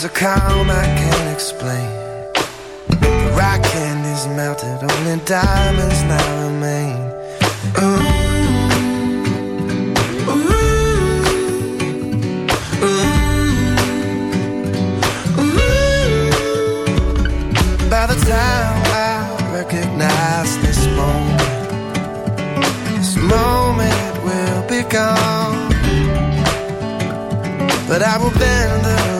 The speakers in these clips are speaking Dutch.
there's a calm I can't explain. The rock candy's melted, only diamonds now remain. Ooh. By the time I recognize this moment, this moment will be gone. But I will bend the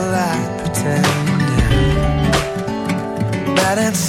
silence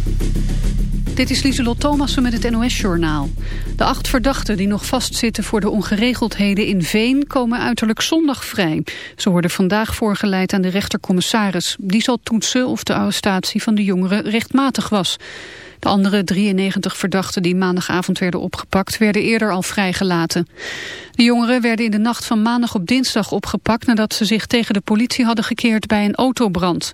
Dit is Lieselot Thomassen met het NOS-journaal. De acht verdachten die nog vastzitten voor de ongeregeldheden in Veen... komen uiterlijk zondag vrij. Ze worden vandaag voorgeleid aan de rechtercommissaris. Die zal toetsen of de arrestatie van de jongeren rechtmatig was. De andere 93 verdachten die maandagavond werden opgepakt... werden eerder al vrijgelaten. De jongeren werden in de nacht van maandag op dinsdag opgepakt... nadat ze zich tegen de politie hadden gekeerd bij een autobrand.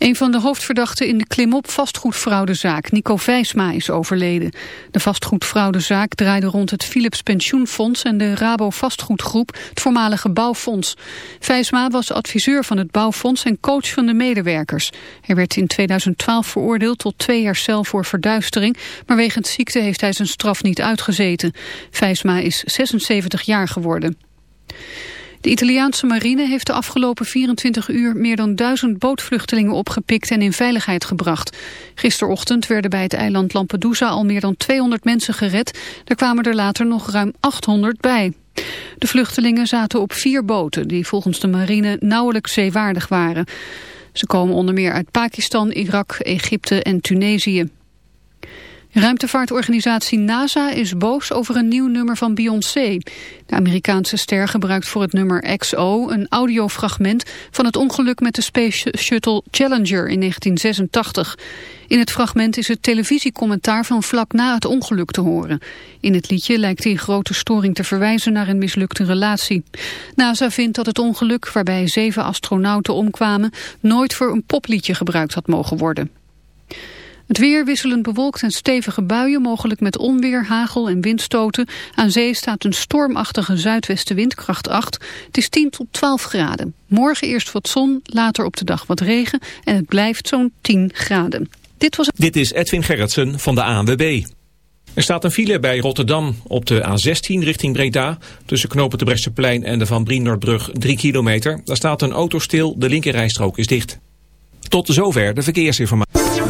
Een van de hoofdverdachten in de klimop vastgoedfraudezaak, Nico Vijsma, is overleden. De vastgoedfraudezaak draaide rond het Philips Pensioenfonds en de Rabo Vastgoedgroep, het voormalige bouwfonds. Vijsma was adviseur van het bouwfonds en coach van de medewerkers. Hij werd in 2012 veroordeeld tot twee jaar cel voor verduistering, maar wegens ziekte heeft hij zijn straf niet uitgezeten. Vijsma is 76 jaar geworden. De Italiaanse marine heeft de afgelopen 24 uur meer dan duizend bootvluchtelingen opgepikt en in veiligheid gebracht. Gisterochtend werden bij het eiland Lampedusa al meer dan 200 mensen gered. Er kwamen er later nog ruim 800 bij. De vluchtelingen zaten op vier boten die volgens de marine nauwelijks zeewaardig waren. Ze komen onder meer uit Pakistan, Irak, Egypte en Tunesië. Ruimtevaartorganisatie NASA is boos over een nieuw nummer van Beyoncé. De Amerikaanse ster gebruikt voor het nummer XO een audiofragment van het ongeluk met de Space Shuttle Challenger in 1986. In het fragment is het televisiecommentaar van vlak na het ongeluk te horen. In het liedje lijkt die grote storing te verwijzen naar een mislukte relatie. NASA vindt dat het ongeluk, waarbij zeven astronauten omkwamen, nooit voor een popliedje gebruikt had mogen worden. Het weer wisselend bewolkt en stevige buien, mogelijk met onweer, hagel en windstoten. Aan zee staat een stormachtige zuidwestenwind, kracht 8. Het is 10 tot 12 graden. Morgen eerst wat zon, later op de dag wat regen en het blijft zo'n 10 graden. Dit was Dit is Edwin Gerritsen van de ANWB. Er staat een file bij Rotterdam op de A16 richting Breda. Tussen knopen de Bresseplein en de Van Brienerdbrug 3 kilometer. Daar staat een auto stil, de linkerrijstrook is dicht. Tot zover de verkeersinformatie.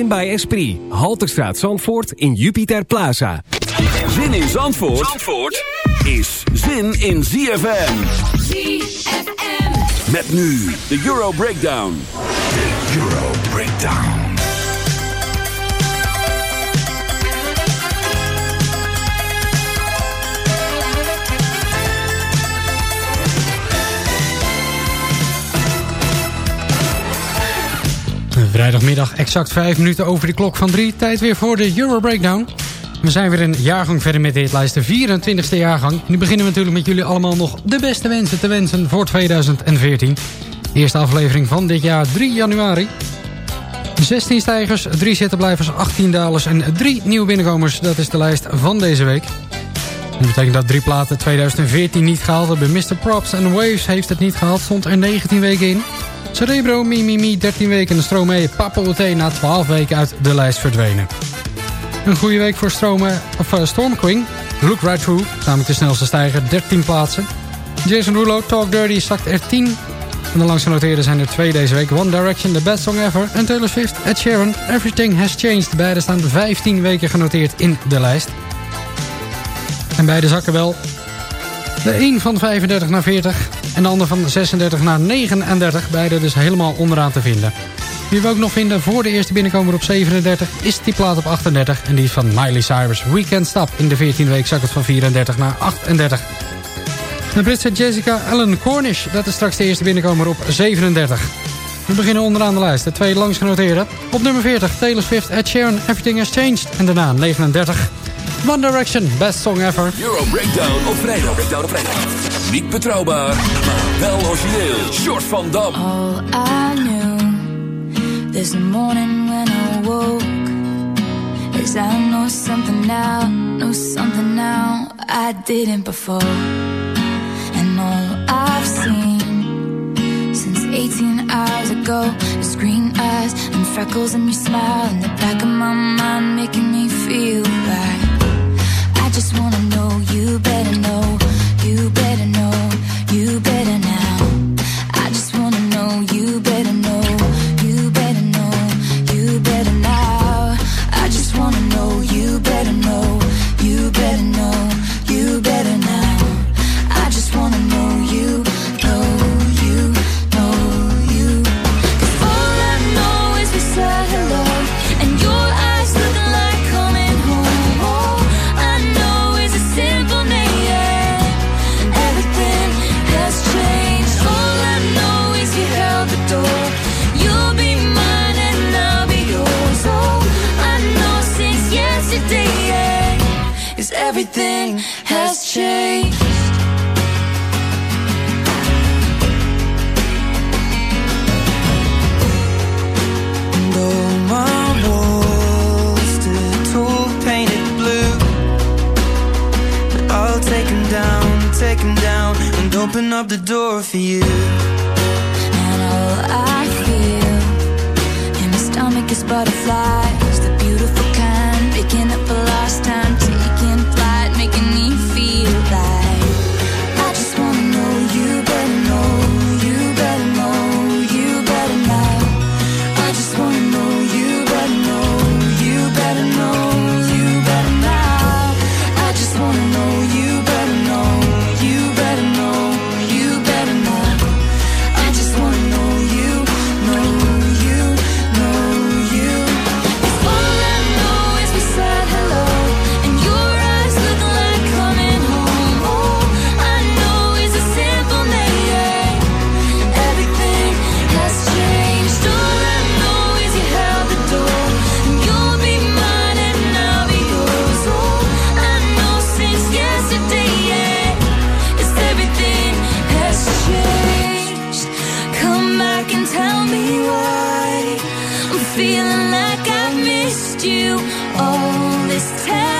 Emotion by Esprit. Halterstraat Zandvoort in Jupiter Plaza. Zin in Zandvoort, Zandvoort is zin in ZFM. ZFM. Met nu de Euro Breakdown. Euro Breakdown. Vrijdagmiddag exact 5 minuten over de klok van 3. Tijd weer voor de Euro Breakdown. We zijn weer een jaargang verder met de hitlijst, de 24e jaargang. Nu beginnen we natuurlijk met jullie allemaal nog de beste wensen te wensen voor 2014. De eerste aflevering van dit jaar, 3 januari. 16 stijgers, 3 zittenblijvers, 18 dalers en 3 nieuwe binnenkomers. Dat is de lijst van deze week. Dat betekent dat drie platen 2014 niet gehaald hebben. Mr. Props en Waves heeft het niet gehaald, stond er 19 weken in. Cerebro, Mimimi, 13 weken en Stromae, Papo T na 12 weken uit de lijst verdwenen. Een goede week voor Strome, of, uh, Storm Queen. Look Right Through, namelijk de snelste stijger, 13 plaatsen. Jason Rulo, Talk Dirty, zakt er 10. En de langst genoteerde zijn er twee deze week. One Direction, The Best Song Ever. En Taylor Swift, Ed Sheeran, Everything Has Changed. Beide staan 15 weken genoteerd in de lijst. En beide zakken wel. De een van 35 naar 40 en de ander van 36 naar 39. Beide dus helemaal onderaan te vinden. Wie we ook nog vinden voor de eerste binnenkomer op 37 is die plaat op 38. En die is van Miley Cyrus. Weekend Stop. In de 14 week zak het van 34 naar 38. De Britse Jessica Ellen Cornish. Dat is straks de eerste binnenkomer op 37. We beginnen onderaan de lijst. De twee langs genoteerde. Op nummer 40 Taylor Swift, Ed Sheeran, Everything Has Changed. En daarna 39 One Direction, Best Song Ever. Euro Breakdown op vrijdag. Breakdown op vrijdag. Niet betrouwbaar, maar wel origineel. Short van Dam. All I knew this morning when I woke is I know something now, know something now I didn't before. And all I've seen since 18 hours ago is green eyes and freckles and your smile in the back of my mind making me feel right. I just wanna know. You better know, you better know, you better now. I just wanna know. You better know, feeling like I've missed you all this time.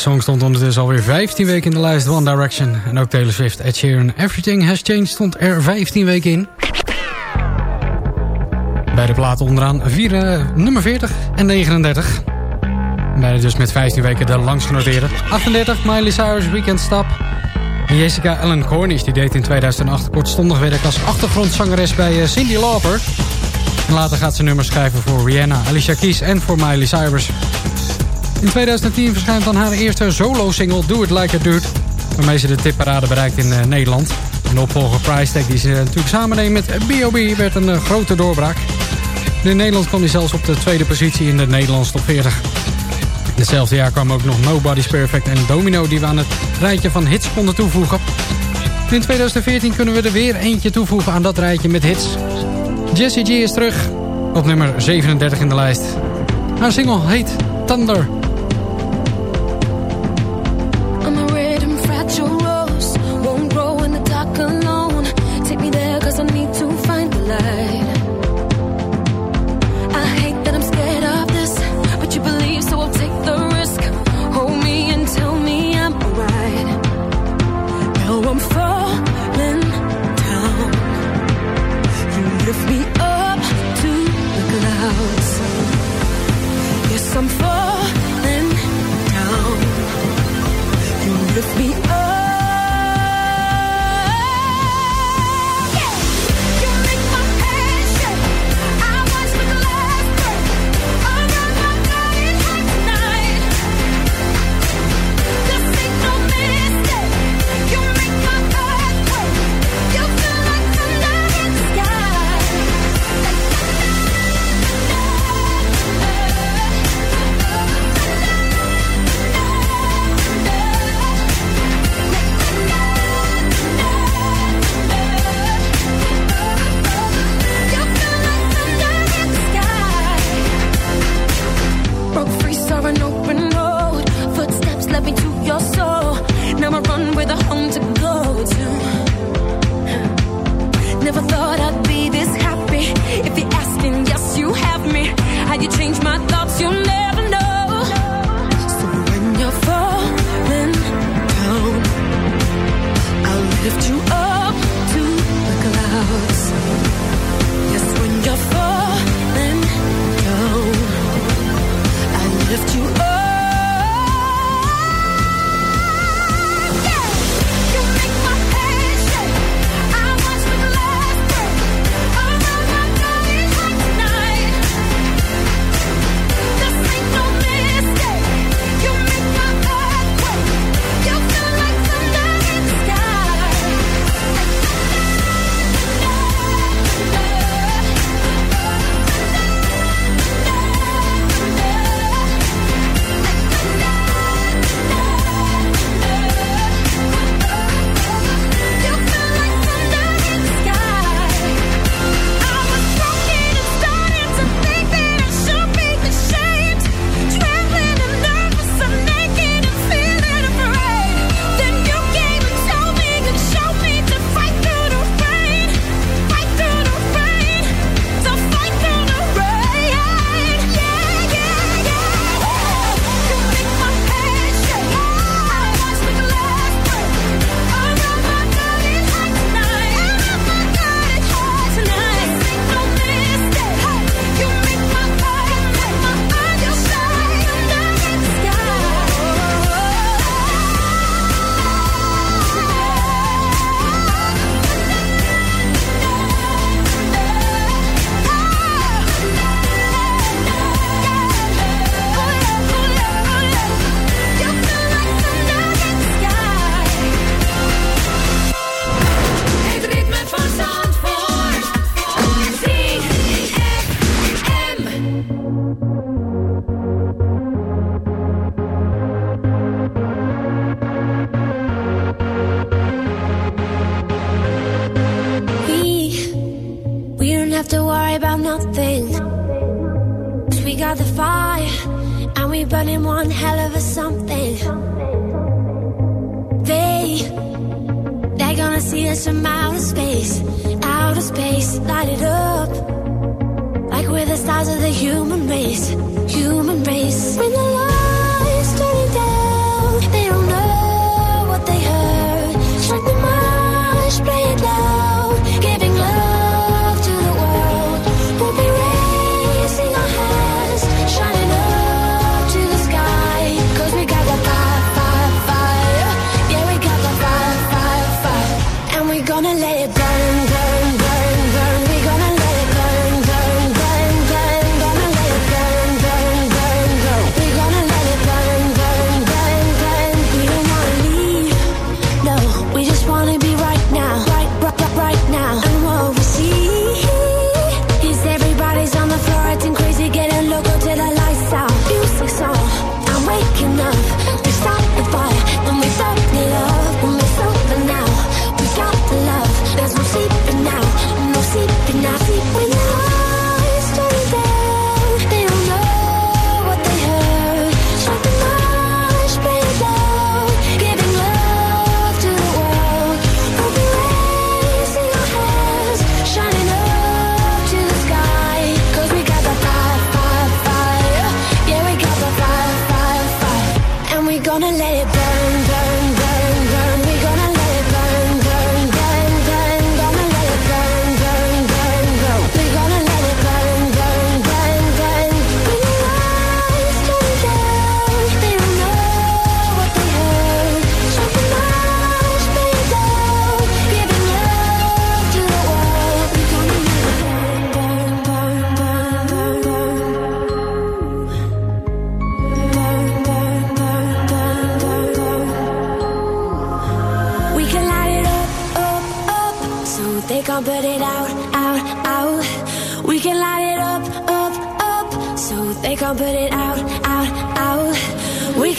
Song stond ondertussen alweer 15 weken in de lijst One Direction. En ook Taylor Swift, Ed Sheeran, Everything Has Changed stond er 15 weken in. Bij de platen onderaan vier, eh, nummer 40 en 39. Beide dus met 15 weken de langst genoteerde. 38, Miley Cyrus, Weekend Stop. Jessica Ellen Cornish die deed in 2008 kortstondig werk als achtergrondzangeres bij eh, Cindy Lauper. Later gaat ze nummers schrijven voor Rihanna, Alicia Keys en voor Miley Cyrus. In 2010 verschijnt dan haar eerste solo-single Do It Like a Dude... waarmee ze de tipparade bereikt in eh, Nederland. En de opvolger Price Tag die ze natuurlijk samen deed met B.O.B. werd een eh, grote doorbraak. In Nederland kwam hij zelfs op de tweede positie in de Nederlandse top 40. In hetzelfde jaar kwamen ook nog Nobody's Perfect en Domino... die we aan het rijtje van hits konden toevoegen. In 2014 kunnen we er weer eentje toevoegen aan dat rijtje met hits. Jessie G is terug op nummer 37 in de lijst. Haar single heet Thunder.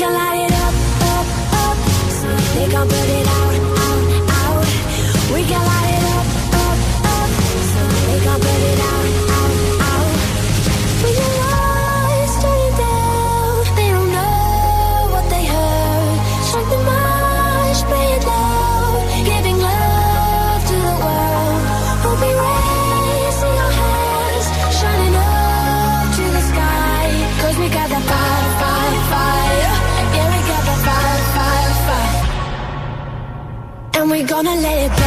Can light it up, up, up, so they can't put it And we're gonna let it burn,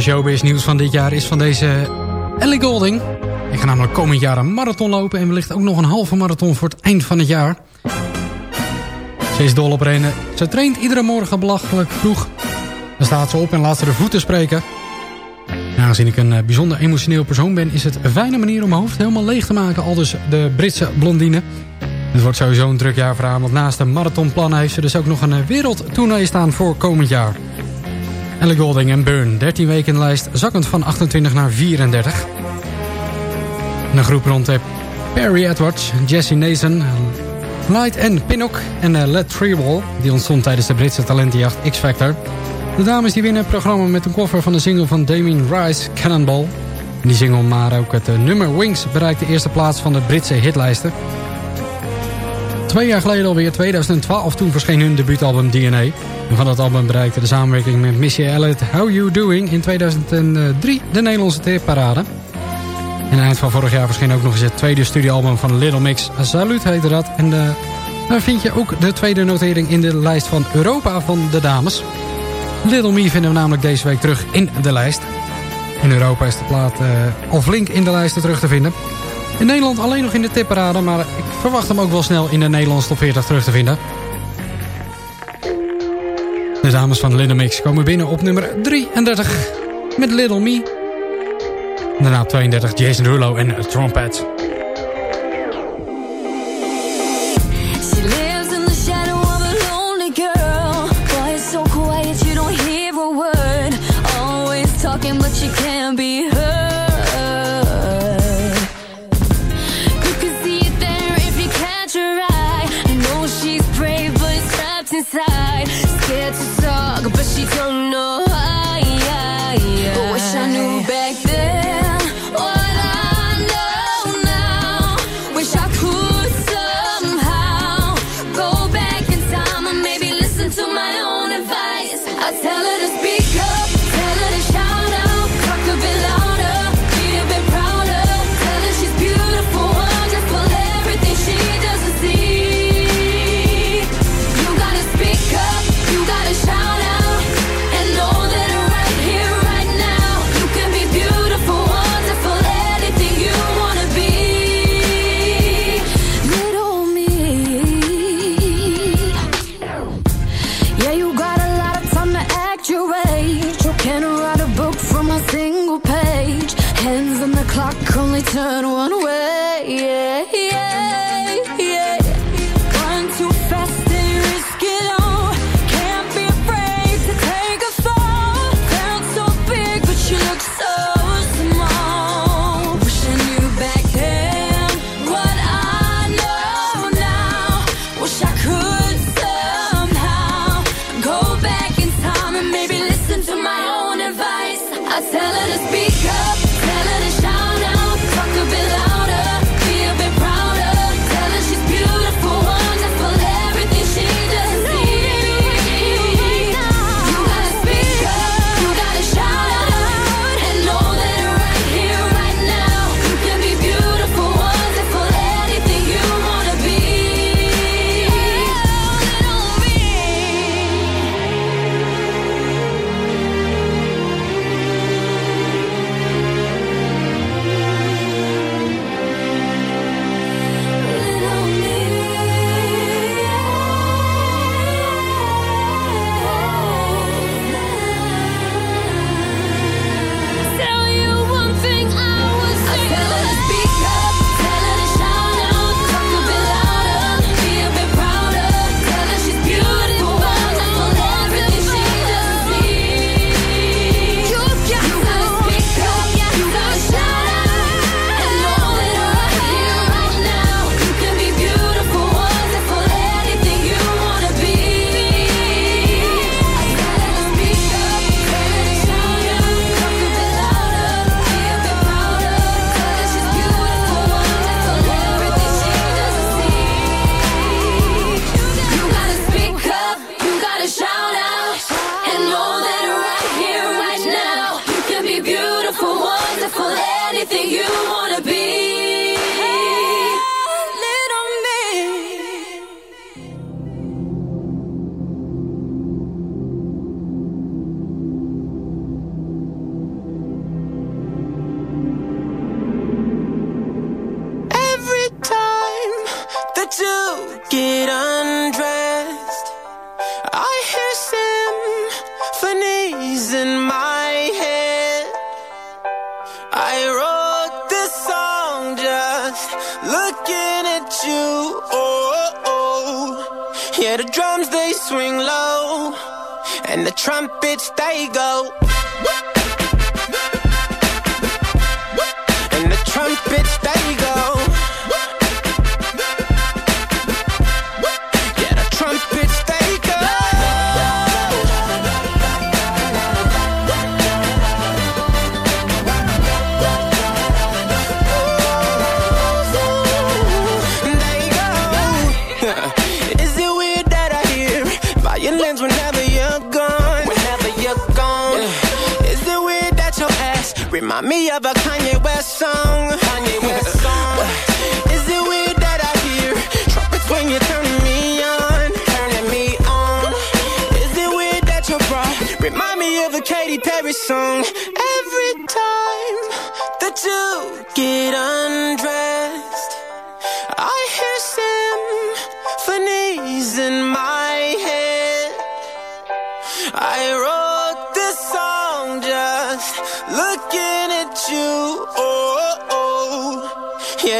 De showbiz nieuws van dit jaar is van deze Ellie Golding. Ik ga namelijk komend jaar een marathon lopen... en wellicht ook nog een halve marathon voor het eind van het jaar. Ze is dol op rennen. Ze traint iedere morgen belachelijk vroeg. Dan staat ze op en laat ze de voeten spreken. En aangezien ik een eh, bijzonder emotioneel persoon ben... is het een fijne manier om mijn hoofd helemaal leeg te maken. Al dus de Britse blondine. Het wordt sowieso een druk jaar voor haar... want naast een marathonplan heeft ze dus ook nog een eh, wereldtournee staan voor komend jaar. Ellie Golding en Burn. 13 weken in de lijst, zakkend van 28 naar 34. En een groep rond eh, Perry Edwards, Jesse Nason, Light en Pinnock en uh, Let Treewall. Die ontstond tijdens de Britse talentenjacht X-Factor. De dames die winnen het programma met een koffer van de single van Damien Rice, Cannonball. Die single, maar ook het eh, nummer Wings, bereikt de eerste plaats van de Britse hitlijsten. Twee jaar geleden alweer, 2012, toen verscheen hun debuutalbum DNA. En van dat album bereikte de samenwerking met Missy Elliott How You Doing in 2003 de Nederlandse tipparade. En eind van vorig jaar verscheen ook nog eens het tweede studioalbum van Little Mix. Salut heette dat. En eh, daar vind je ook de tweede notering in de lijst van Europa van de dames. Little Me vinden we namelijk deze week terug in de lijst. In Europa is de plaat eh, al flink in de lijsten terug te vinden. In Nederland alleen nog in de tipparade, maar ik verwacht hem ook wel snel in de Nederlandse top 40 terug te vinden. De dames van Little Mix komen binnen op nummer 33 met Little Me. Daarna op 32 Jason Derulo en Trompet.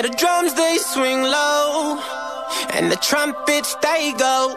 The drums they swing low, and the trumpets they go.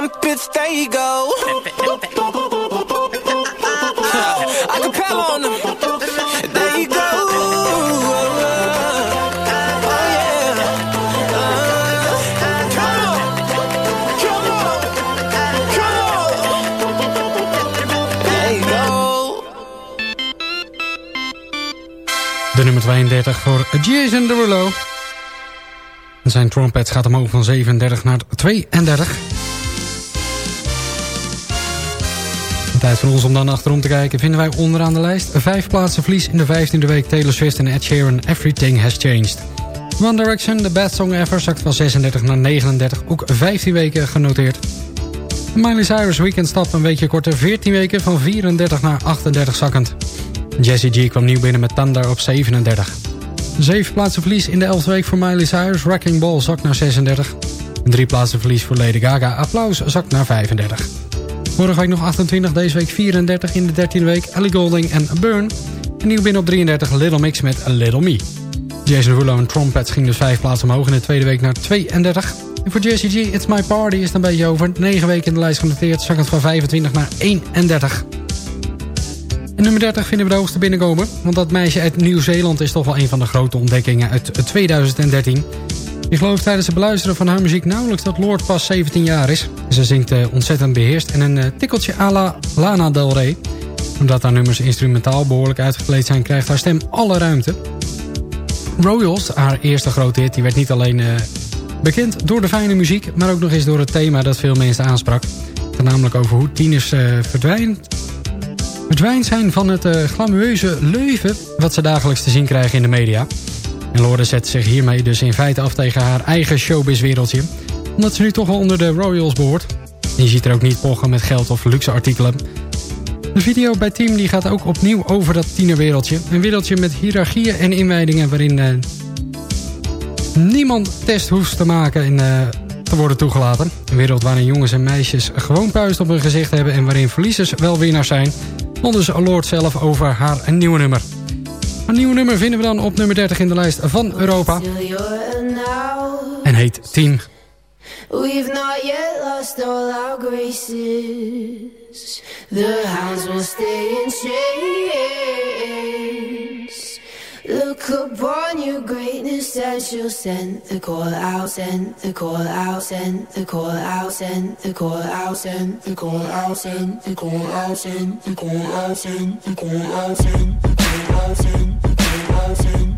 Trumpets they go. I can on them. You go. De nummer 32 voor Jason Derulo. Zijn trompet gaat omhoog van 37 naar 32. Tijd voor ons om dan achterom te kijken. Vinden wij onderaan de lijst. Vijf plaatsen verlies in de 15e week. Taylor Swift en Ed Sheeran. Everything has changed. One Direction, The Best Song Ever, zakt van 36 naar 39. Ook 15 weken genoteerd. Miley Cyrus Weekend stap een weekje korter. 14 weken van 34 naar 38 zakkend. Jessie G kwam nieuw binnen met Thunder op 37. Zeven plaatsen verlies in de 11e week voor Miley Cyrus. Wrecking Ball zakt naar 36. Drie plaatsen verlies voor Lady Gaga. Applaus zakt naar 35. Vorige week nog 28, deze week 34 in de 13e week. Ellie Golding en Burn. En nieuw binnen op 33 Little Mix met Little Me. Jason Derulo en Trompets ging dus vijf plaatsen omhoog in de tweede week naar 32. En voor Jessie G, It's My Party is het een beetje over. 9 weken in de lijst genoteerd, zakkend van 25 naar 31. En nummer 30 vinden we de hoogste binnenkomen. Want dat meisje uit Nieuw-Zeeland is toch wel een van de grote ontdekkingen uit 2013. Je gelooft tijdens het beluisteren van haar muziek nauwelijks dat Lord pas 17 jaar is. Ze zingt uh, ontzettend beheerst en een uh, tikkeltje à la Lana Del Rey. Omdat haar nummers instrumentaal behoorlijk uitgekleed zijn, krijgt haar stem alle ruimte. Royals, haar eerste grote hit, die werd niet alleen uh, bekend door de fijne muziek... maar ook nog eens door het thema dat veel mensen aansprak. Namelijk over hoe tieners verdwijnen verdwijnt zijn van het uh, leuven... wat ze dagelijks te zien krijgen in de media. En Lorde zet zich hiermee dus in feite af tegen haar eigen showbizwereldje. Omdat ze nu toch wel onder de Royals behoort. Je ziet er ook niet pochen met geld of luxe artikelen. De video bij Team die gaat ook opnieuw over dat tienerwereldje. Een wereldje met hiërarchieën en inwijdingen waarin eh, niemand test hoeft te maken en eh, te worden toegelaten. Een wereld waarin jongens en meisjes gewoon puist op hun gezicht hebben... en waarin verliezers wel winnaars zijn. Onder dus Lord zelf over haar nieuwe nummer. Een nieuwe nummer vinden we dan op nummer 30 in de lijst van Europa. En heet Team. We've not yet lost all our graces. The hounds will stay in chains. Look upon your greatness and she'll send the call out, send the call out, send the call out, send the call out, send the call out, send the call out, send the call out, send the call out, send the call out, send the call out, send the call I've seen, I've.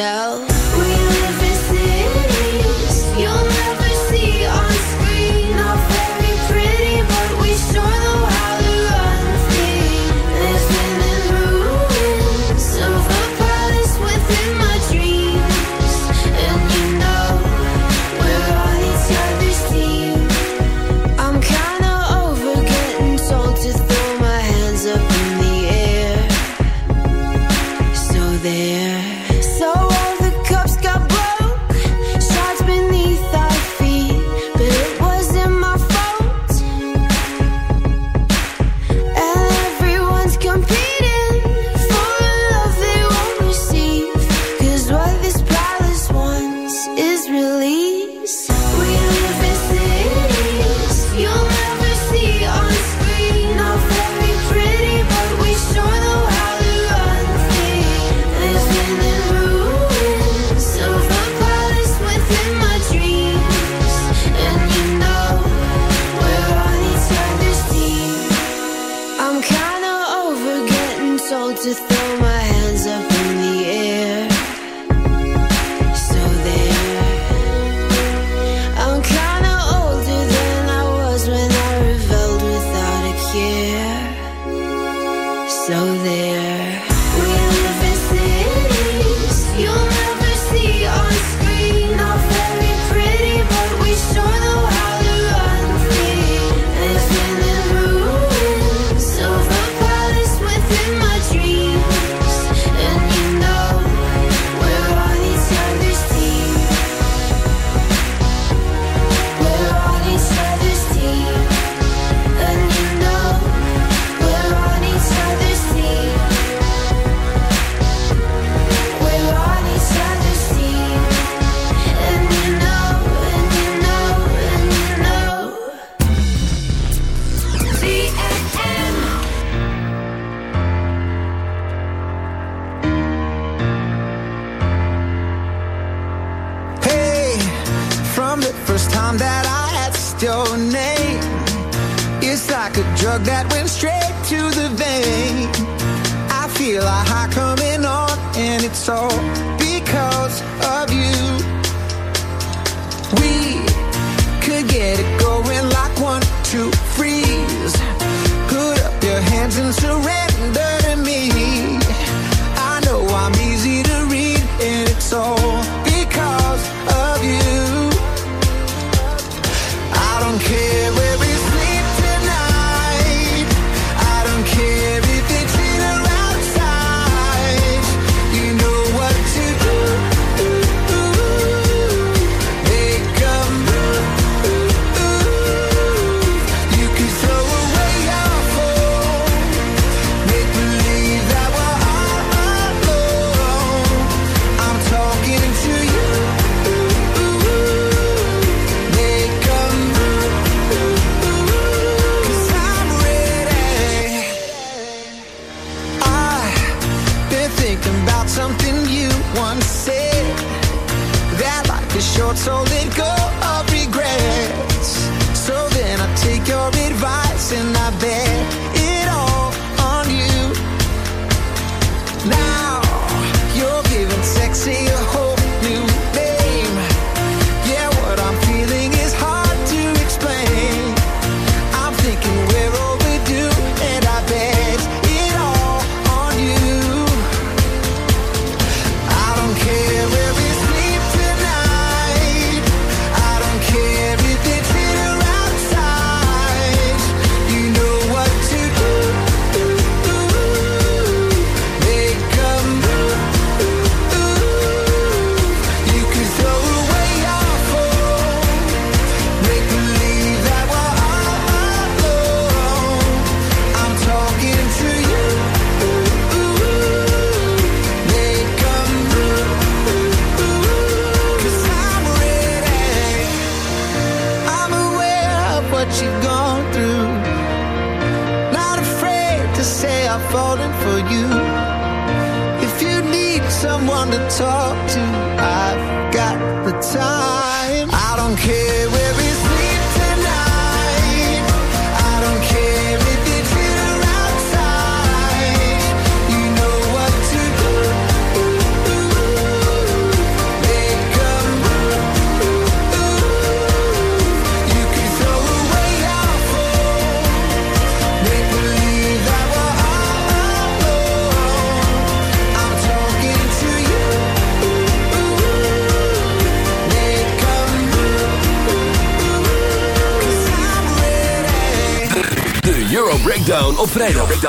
myself your name, it's like a drug that went straight to the vein. I feel a high coming on, and it's all because of you. We could get it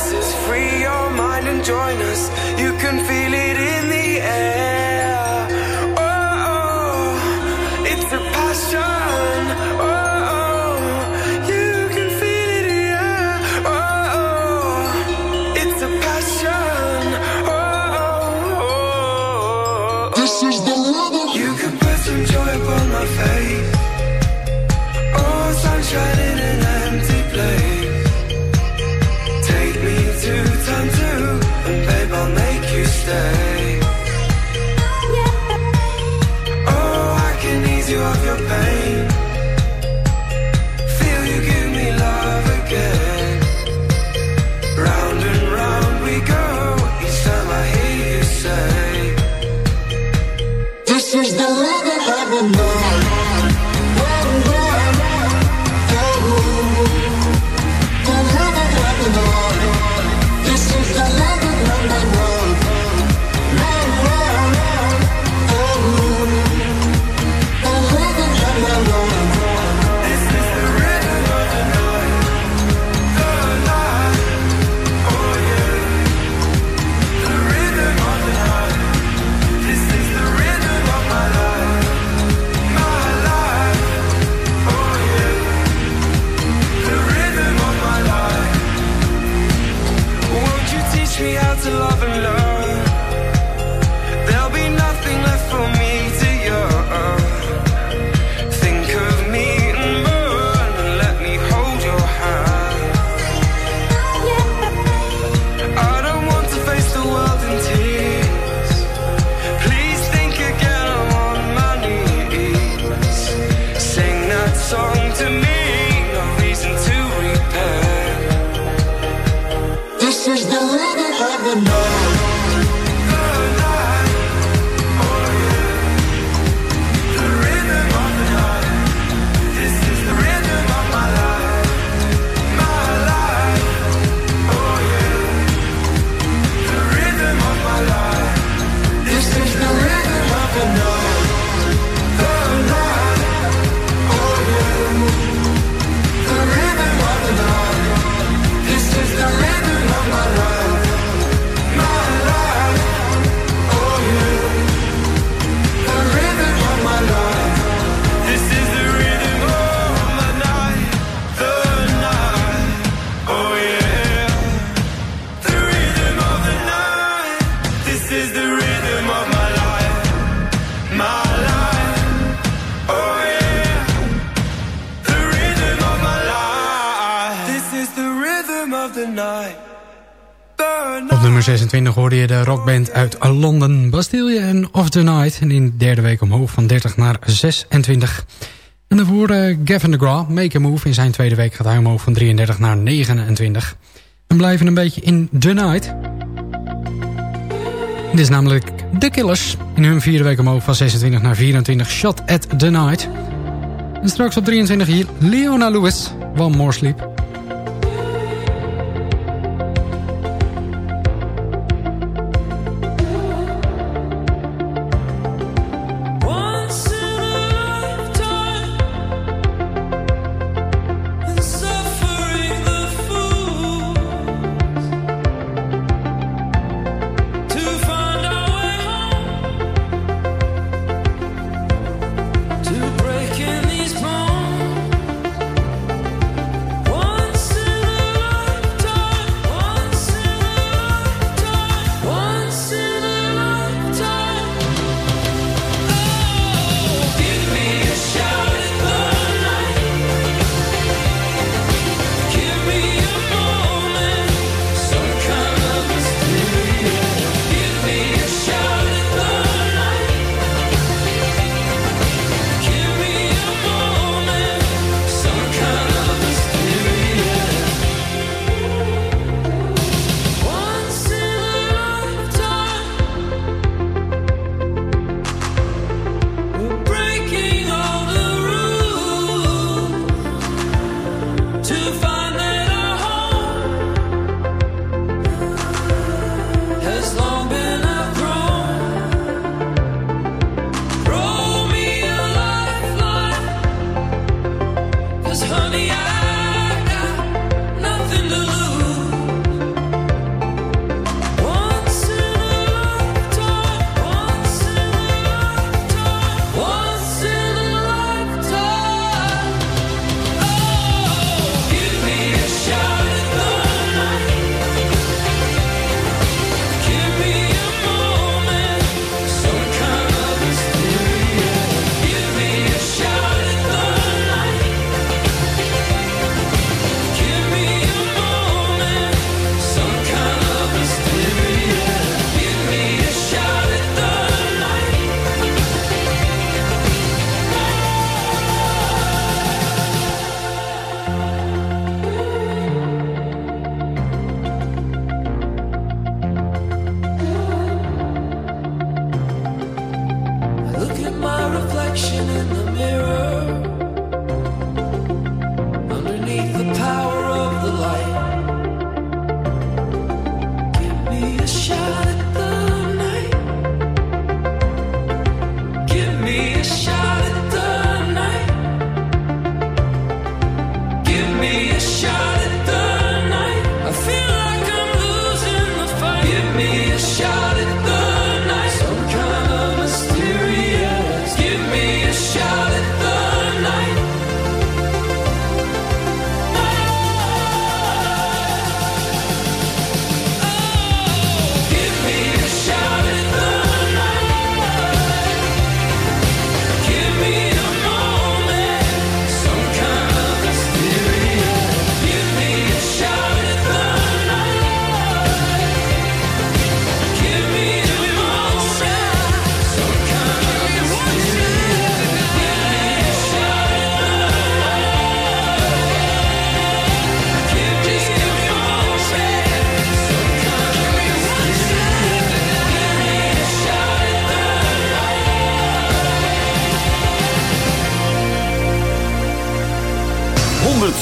Is free your mind and join us. de rockband uit Londen, Bastille en Of The Night. En in de derde week omhoog van 30 naar 26. En daarvoor voor Gavin DeGraw, Make a Move. In zijn tweede week gaat hij omhoog van 33 naar 29. En blijven een beetje in The Night. Dit is namelijk The Killers. In hun vierde week omhoog van 26 naar 24. Shot at The Night. En straks op 23 hier Leona Lewis, One More Sleep.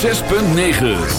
6.9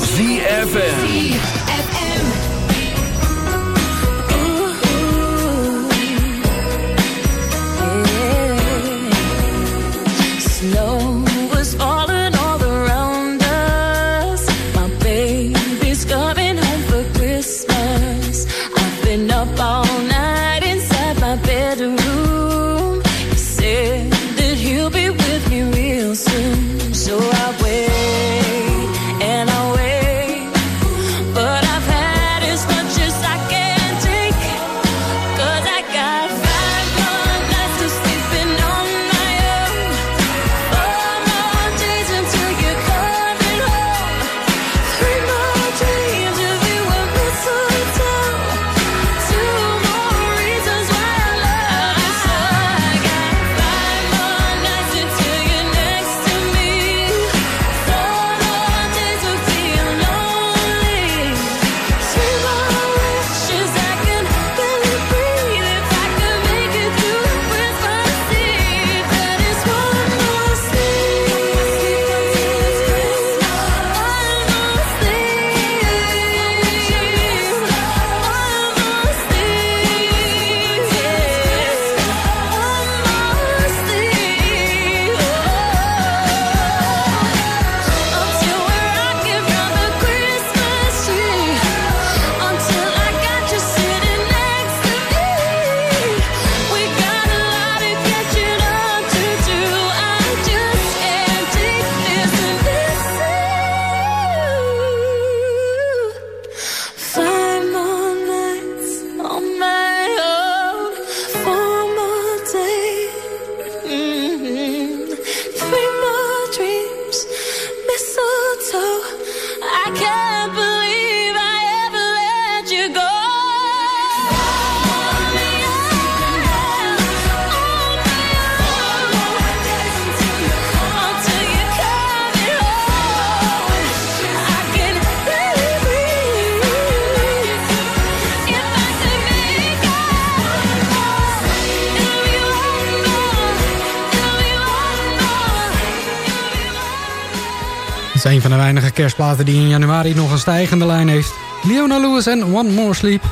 een van de weinige kerstplaten die in januari nog een stijgende lijn heeft. Leona Lewis en One More Sleep.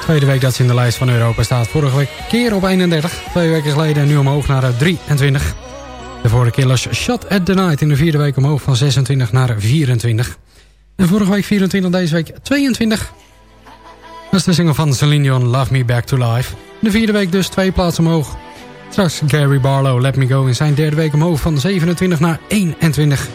Tweede week dat ze in de lijst van Europa staat. Vorige week keer op 31, twee weken geleden en nu omhoog naar eh, 23. De vorige Killers Shot at the Night in de vierde week omhoog van 26 naar 24. En vorige week 24, deze week 22. Dat is de single van Celine Dion, Love Me Back to Life. De vierde week dus twee plaatsen omhoog. Straks Gary Barlow, Let Me Go in zijn derde week omhoog van 27 naar 21.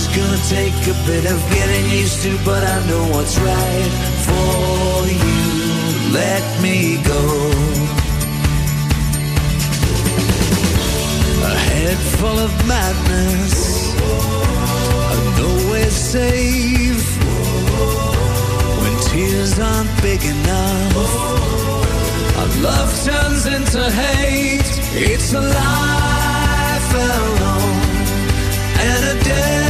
Is gonna take a bit of getting used to, but I know what's right for you. Let me go. A head full of madness, I'm nowhere safe. When tears aren't big enough, our love turns into hate. It's a life alone and a desperate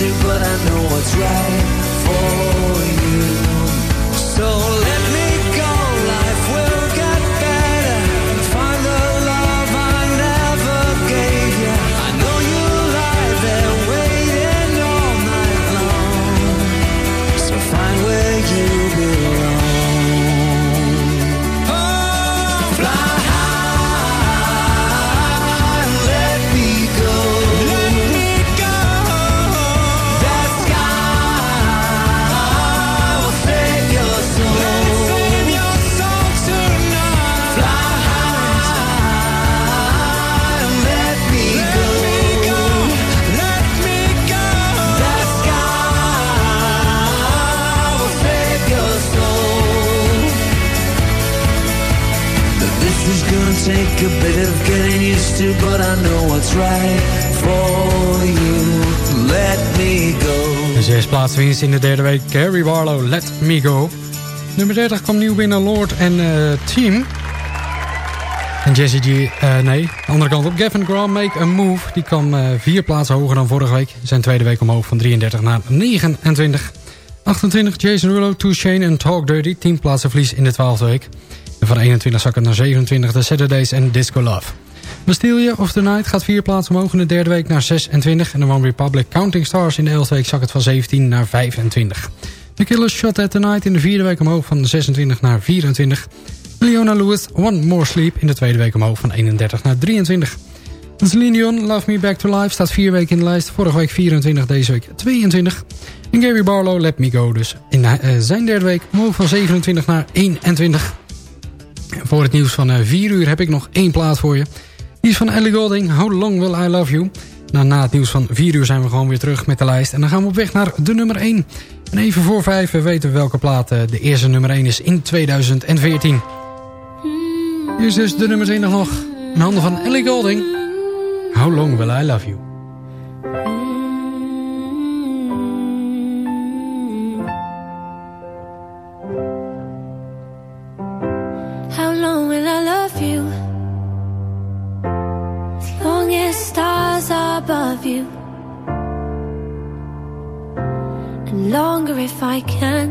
but I know what's right to, but I know what's right for you. Let me go. De zes plaatswinst in de derde week. Gary Barlow, Let Me Go. Nummer 30 kwam nieuw binnen Lord en eh, Team. En Jesse G, eh, nee, andere kant op. Gavin Graham, Make a Move. Die kwam eh, vier plaatsen hoger dan vorige week. Zijn tweede week omhoog van 33 naar 29. 28, Jason Rulo, Two Shane en Talk Dirty. 10 plaatsen verlies in de twaalfde week. En van 21 zakken naar 27 de Saturdays en Disco Love. Bastille of the Night gaat vier plaatsen omhoog in de derde week naar 26. En de One Republic Counting Stars in de elfde week zak het van 17 naar 25. The Killers Shot at the Night in de vierde week omhoog van 26 naar 24. Leona Lewis One More Sleep in de tweede week omhoog van 31 naar 23. Celine Dion Love Me Back to Life staat vier weken in de lijst. Vorige week 24, deze week 22. En Gary Barlow Let Me Go dus in eh, zijn derde week omhoog van 27 naar 21. En voor het nieuws van 4 uur heb ik nog één plaat voor je. Die is van Ellie Golding, How Long Will I Love You. Nou, na het nieuws van 4 uur zijn we gewoon weer terug met de lijst. En dan gaan we op weg naar de nummer 1. En even voor 5 weten we welke plaat eh, de eerste nummer 1 is in 2014. Hier is dus de nummer 1 nog in handen van Ellie Golding. How Long Will I Love You. Above you. And longer if I can.